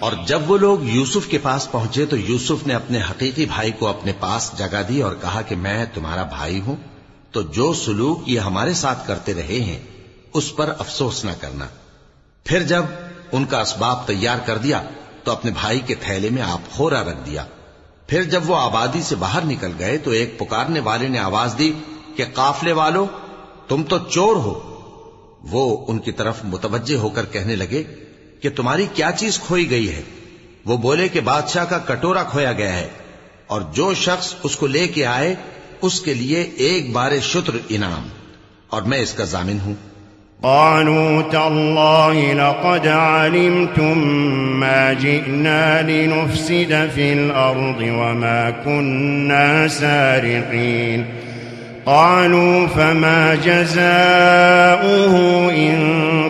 اور جب وہ لوگ یوسف کے پاس پہنچے تو یوسف نے اپنے حقیقی بھائی کو اپنے پاس جگہ دی اور کہا کہ میں تمہارا بھائی ہوں، تو جو سلوک یہ ہمارے ساتھ کرتے رہے ہیں، اس پر افسوس نہ کرنا۔ پھر جب ان کا اسباب تیار کر دیا، تو اپنے بھائی کے تھیلے میں آپ خورا رکھ دیا۔ پھر جب وہ آبادی سے باہر نکل گئے تو ایک پکارنے والے نے آواز دی کہ قافلے والو، تم تو چور ہو۔ وہ ان کی طرف متوجہ ہو کر کہنے لگے کہ تمہاری کیا چیز کھوئی گئی ہے؟ وہ بولے کہ بادشاہ کا کٹورا کھویا گیا ہے اور جو شخص اس کو لے کے آئے، اس کے لیے ایک بار شتر انعام۔ اور میں اس کا ضامن ہوں۔ قالوا تالله لقد علمتم ما جئنا لنفسد في الأرض وما كنا سارقين۔ قالوا فما جزاؤه إن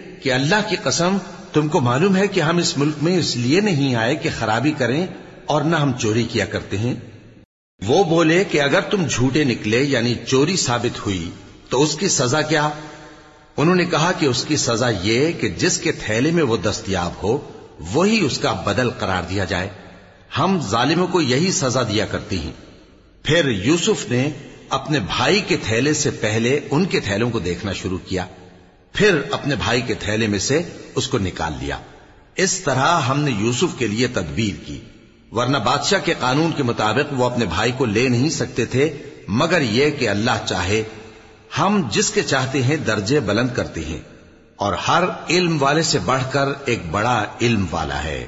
کہ اللہ کی قسم، تم کو معلوم ہے کہ ہم اس ملک میں اس لیے نہیں آئے کہ خرابی کریں اور نہ ہم چوری کیا کرتے ہیں۔ وہ بولے کہ اگر تم جھوٹے نکلے یعنی چوری ثابت ہوئی، تو اس کی سزا کیا؟ انہوں نے کہا کہ اس کی سزا یہ کہ جس کے تھیلے میں وہ دستیاب ہو، وہی اس کا بدل قرار دیا جائے۔ ہم ظالموں کو یہی سزا دیا کرتی ہیں۔ پھر یوسف نے اپنے بھائی کے تھیلے سے پہلے ان کے تھیلوں کو دیکھنا شروع کیا۔ پھر اپنے بھائی کے تھیلے میں سے اس کو نکال لیا۔ اس طرح ہم نے یوسف کے لیے تدبیر کی۔ ورنہ بادشاہ کے قانون کے مطابق وہ اپنے بھائی کو لے نہیں سکتے تھے، مگر یہ کہ اللہ چاہے، ہم جس کے چاہتے ہیں درجے بلند کرتے ہیں۔ اور ہر علم والے سے بڑھ کر ایک بڑا علم والا ہے۔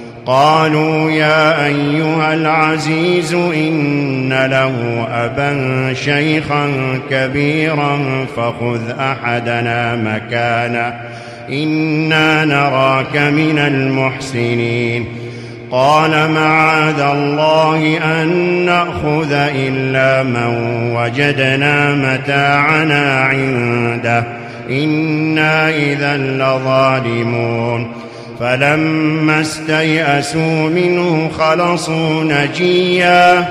قالوا يا أيها العزيز إن له أبا شيخا كبيرا فخذ أحدنا مكانا إنا نراك من المحسنين. قال معاذ الله أن نأخذ إلا من وجدنا متاعنا عنده. إنا إذا لظالمون. فلما استيأسوا منه خلصوا نجيا.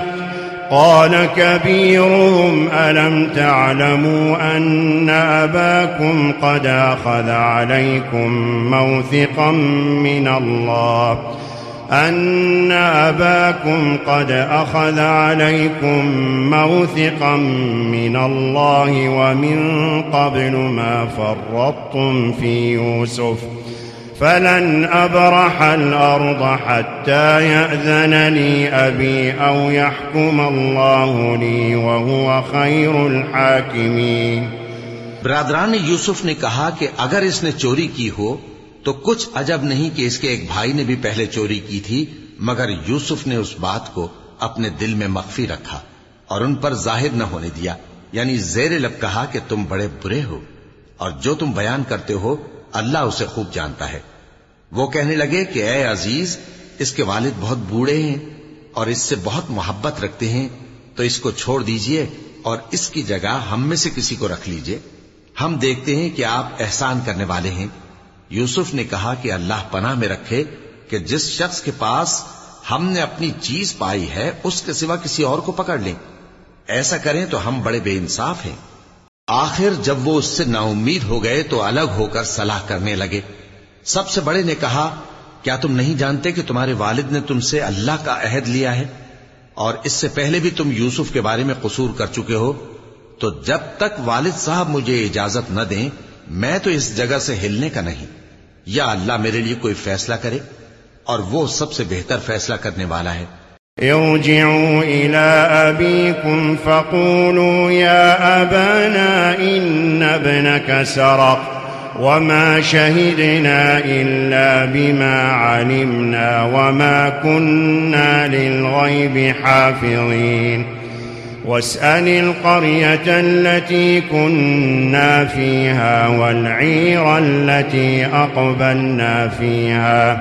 قال كبيرهم، ألم تعلموا أن أباكم قد أخذ عليكم موثقا من الله؟ أن أباكم قد أخذ عليكم موثقا من الله ومن قبل ما فرطتم في يوسف ۖ. فلن أبرح الأرض حتى يأذن لي أبي أو يحكم الله لي وهو خير الحاكمين برادران یوسف نے کہا کہ اگر اس نے چوری کی ہو، تو کچھ عجب نہیں کہ اس کے ایک بھائی نے بھی پہلے چوری کی تھی، مگر یوسف نے اس بات کو اپنے دل میں مخفی رکھا اور ان پر ظاہر نہ ہونے دیا یعنی زیر لب کہا کہ تم بڑے برے ہو، اور جو تم بیان کرتے ہو اللہ اسے خوب جانتا ہے۔ وہ کہنے لگے کہ اے عزیز، اس کے والد بہت بوڑھے ہیں اور اس سے بہت محبت رکھتے ہیں، تو اس کو چھوڑ دیجیے اور اس کی جگہ ہم میں سے کسی کو رکھ لیجیے۔ ہم دیکھتے ہیں کہ آپ احسان کرنے والے ہیں۔ یوسف نے کہا کہ اللہ پناہ میں رکھے کہ جس شخص کے پاس ہم نے اپنی چیز پائی ہے، اس کے سوا کسی اور کو پکڑ لیں۔ ایسا کریں تو ہم بڑے بے انصاف ہیں۔ آخر جب وہ اس سے نا امید ہو گئے تو الگ ہو کر صلاح کرنے لگے۔ سب سے بڑے نے کہا، کیا تم نہیں جانتے کہ تمہارے والد نے تم سے اللہ کا عہد لیا ہے؟ اور اس سے پہلے بھی تم یوسف کے بارے میں قصور کر چکے ہو۔ تو جب تک والد صاحب مجھے اجازت نہ دیں، میں تو اس جگہ سے ہلنے کا نہیں۔ یا اللہ میرے لیے کوئی فیصلہ کرے، اور وہ سب سے بہتر فیصلہ کرنے والا ہے۔ ارجعوا إلى أبيكم فقولوا يا أبانا إن ابنك سرق وما شهدنا إلا بما علمنا وما كنا للغيب حافظين. واسأل القرية التي كنا فيها والعير التي أقبلنا فيها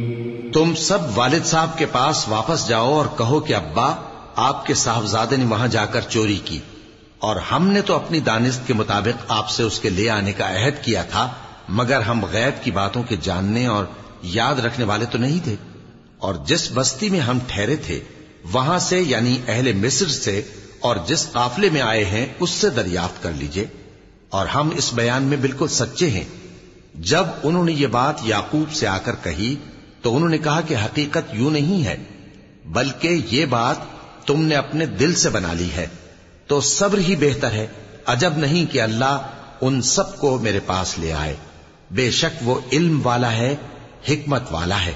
تم سب والد صاحب کے پاس واپس جاؤ اور کہو کہ ابا، آپ کے صاحبزادے نے وہاں جا کر چوری کی۔ اور ہم نے تو اپنی دانست کے مطابق آپ سے اس کے لے آنے کا عہد کیا تھا، مگر ہم غیب کی باتوں کے جاننے اور یاد رکھنے والے تو نہیں تھے۔ اور جس بستی میں ہم ٹھہرے تھے، وہاں سے یعنی اہل مصر سے اور جس قافلے میں آئے ہیں، اس سے دریافت کر لیجیے۔ اور ہم اس بیان میں بالکل سچے ہیں۔ جب انہوں نے یہ بات یعقوب سے آ کر کہی تو انہوں نے کہا کہ حقیقت یوں نہیں ہے، بلکہ یہ بات تم نے اپنے دل سے بنا لی ہے۔ تو صبر ہی بہتر ہے۔ عجب نہیں کہ اللہ ان سب کو میرے پاس لے آئے۔ بے شک وہ علم والا ہے، حکمت والا ہے۔